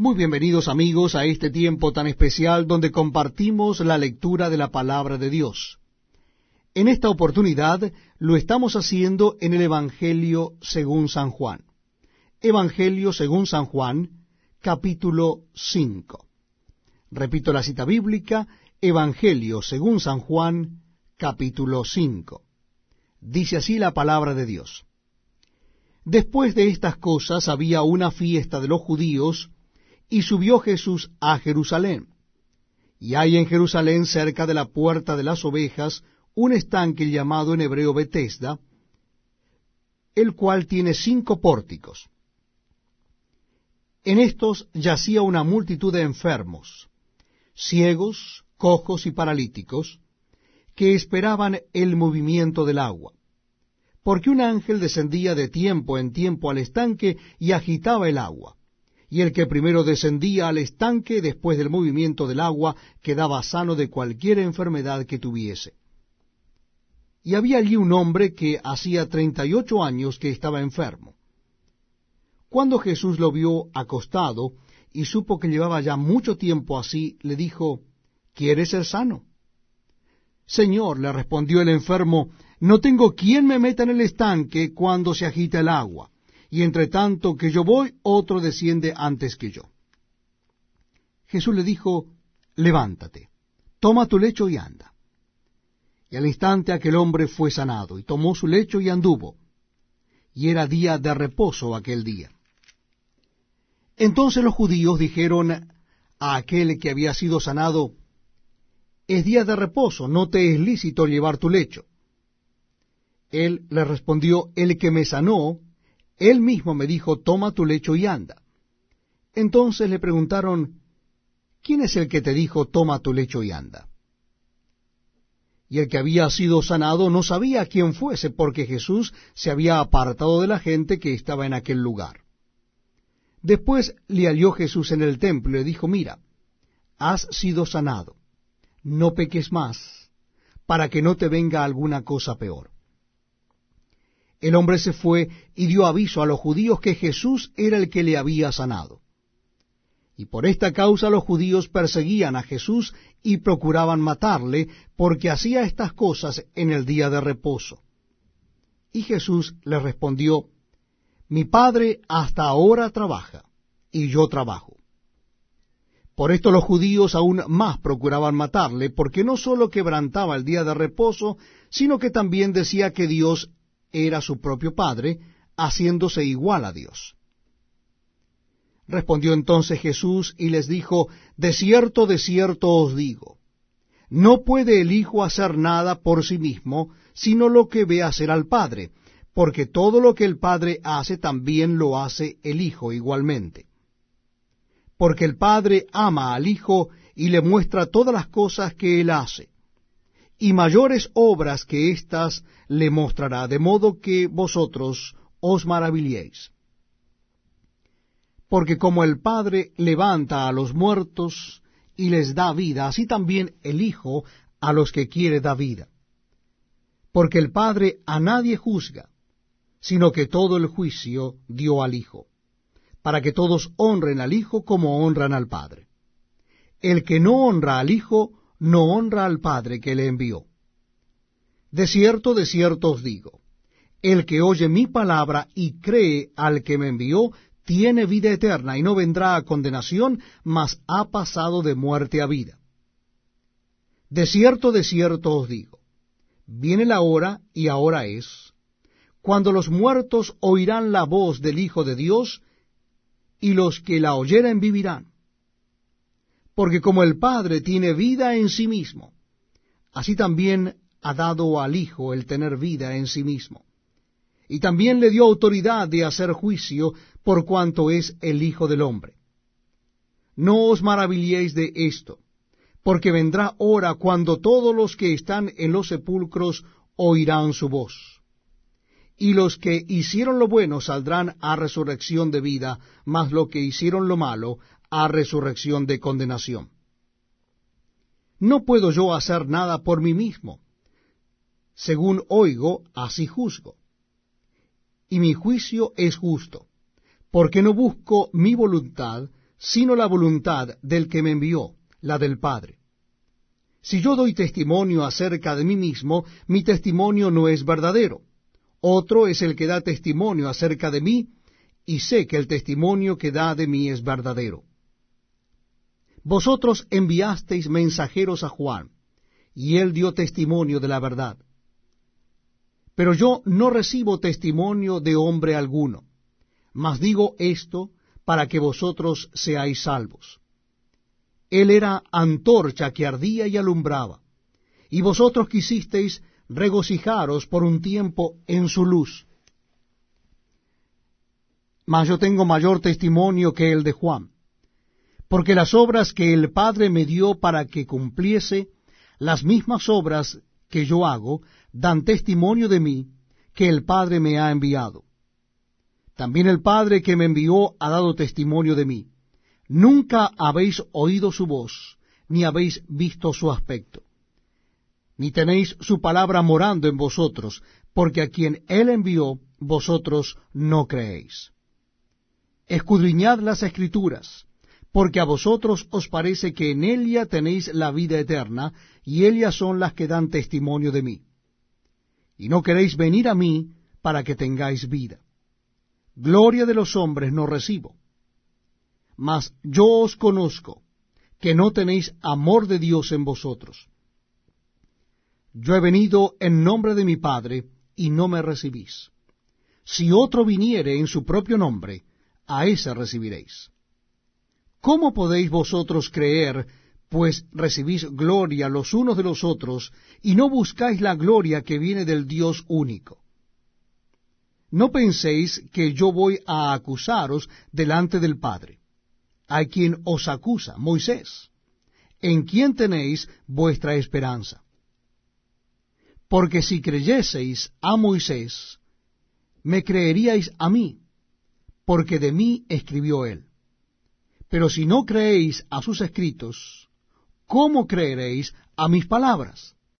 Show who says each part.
Speaker 1: Muy bienvenidos amigos a este tiempo tan especial donde compartimos la lectura de la palabra de Dios. En esta oportunidad lo estamos haciendo en el Evangelio según San Juan. Evangelio según San Juan, capítulo 5. Repito la cita bíblica, Evangelio según San Juan, capítulo 5. Dice así la palabra de Dios. Después de estas cosas había una fiesta de los judíos, y subió Jesús a Jerusalén. Y hay en Jerusalén, cerca de la puerta de las ovejas, un estanque llamado en hebreo Betesda, el cual tiene cinco pórticos. En estos yacía una multitud de enfermos, ciegos, cojos y paralíticos, que esperaban el movimiento del agua. Porque un ángel descendía de tiempo en tiempo al estanque y agitaba el agua. Y el que primero descendía al estanque después del movimiento del agua quedaba sano de cualquier enfermedad que tuviese. Y había allí un hombre que hacía treinta y ocho años que estaba enfermo. Cuando Jesús lo vio acostado y supo que llevaba ya mucho tiempo así, le dijo, ¿Quieres ser sano? Señor, le respondió el enfermo, no tengo quien me meta en el estanque cuando se agita el agua, y entre tanto que yo voy, otro desciende antes que yo. Jesús le dijo, levántate, toma tu lecho y anda. Y al instante aquel hombre fue sanado, y tomó su lecho y anduvo. Y era día de reposo aquel día. Entonces los judíos dijeron a aquel que había sido sanado, es día de reposo, no te es lícito llevar tu lecho. Él le respondió, el que me sanó, él mismo me dijo, toma tu lecho y anda. Entonces le preguntaron, ¿quién es el que te dijo, toma tu lecho y anda? Y el que había sido sanado no sabía quién fuese, porque Jesús se había apartado de la gente que estaba en aquel lugar. Después le halló Jesús en el templo y le dijo, mira, has sido sanado no peques más, para que no te venga alguna cosa peor. El hombre se fue y dio aviso a los judíos que Jesús era el que le había sanado. Y por esta causa los judíos perseguían a Jesús y procuraban matarle, porque hacía estas cosas en el día de reposo. Y Jesús le respondió, Mi Padre hasta ahora trabaja, y yo trabajo. Por esto los judíos aún más procuraban matarle, porque no sólo quebrantaba el día de reposo, sino que también decía que Dios era su propio Padre, haciéndose igual a Dios. Respondió entonces Jesús y les dijo, De cierto, de cierto os digo, no puede el Hijo hacer nada por sí mismo, sino lo que ve hacer al Padre, porque todo lo que el Padre hace también lo hace el Hijo igualmente porque el Padre ama al Hijo y le muestra todas las cosas que él hace. Y mayores obras que éstas le mostrará, de modo que vosotros os maravilléis. Porque como el Padre levanta a los muertos y les da vida, así también el Hijo a los que quiere da vida. Porque el Padre a nadie juzga, sino que todo el juicio dio al Hijo para que todos honren al Hijo como honran al Padre. El que no honra al Hijo, no honra al Padre que le envió. De cierto, de cierto os digo, el que oye mi palabra y cree al que me envió, tiene vida eterna y no vendrá a condenación, mas ha pasado de muerte a vida. De cierto, de cierto os digo, viene la hora, y ahora es, cuando los muertos oirán la voz del Hijo de Dios, y los que la oyeren vivirán. Porque como el Padre tiene vida en sí mismo, así también ha dado al Hijo el tener vida en sí mismo. Y también le dio autoridad de hacer juicio por cuanto es el Hijo del Hombre. No os maravilléis de esto, porque vendrá hora cuando todos los que están en los sepulcros oirán su voz y los que hicieron lo bueno saldrán a resurrección de vida, mas los que hicieron lo malo a resurrección de condenación. No puedo yo hacer nada por mí mismo. Según oigo, así juzgo. Y mi juicio es justo, porque no busco mi voluntad, sino la voluntad del que me envió, la del Padre. Si yo doy testimonio acerca de mí mismo, mi testimonio no es verdadero. Otro es el que da testimonio acerca de mí, y sé que el testimonio que da de mí es verdadero. Vosotros enviasteis mensajeros a Juan, y él dio testimonio de la verdad. Pero yo no recibo testimonio de hombre alguno, mas digo esto para que vosotros seáis salvos. Él era antorcha que ardía y alumbraba, y vosotros quisisteis regocijaros por un tiempo en su luz. Mas yo tengo mayor testimonio que el de Juan, porque las obras que el Padre me dio para que cumpliese, las mismas obras que yo hago, dan testimonio de mí, que el Padre me ha enviado. También el Padre que me envió ha dado testimonio de mí. Nunca habéis oído su voz, ni habéis visto su aspecto, ni tenéis su palabra morando en vosotros, porque a quien él envió, vosotros no creéis. Escudriñad las escrituras, porque a vosotros os parece que en ella tenéis la vida eterna, y ellas son las que dan testimonio de mí. Y no queréis venir a mí para que tengáis vida. Gloria de los hombres no recibo. Mas yo os conozco, que no tenéis amor de Dios en vosotros. Yo he venido en nombre de mi Padre, y no me recibís. Si otro viniere en su propio nombre, a ese recibiréis. ¿Cómo podéis vosotros creer, pues recibís gloria los unos de los otros, y no buscáis la gloria que viene del Dios único? No penséis que yo voy a acusaros delante del Padre, a quien os acusa, Moisés, en quien tenéis vuestra esperanza. Porque si creyeseis a Moisés, me creeríais a mí, porque de mí escribió él. Pero si no creéis a sus escritos, ¿cómo creeréis a mis palabras?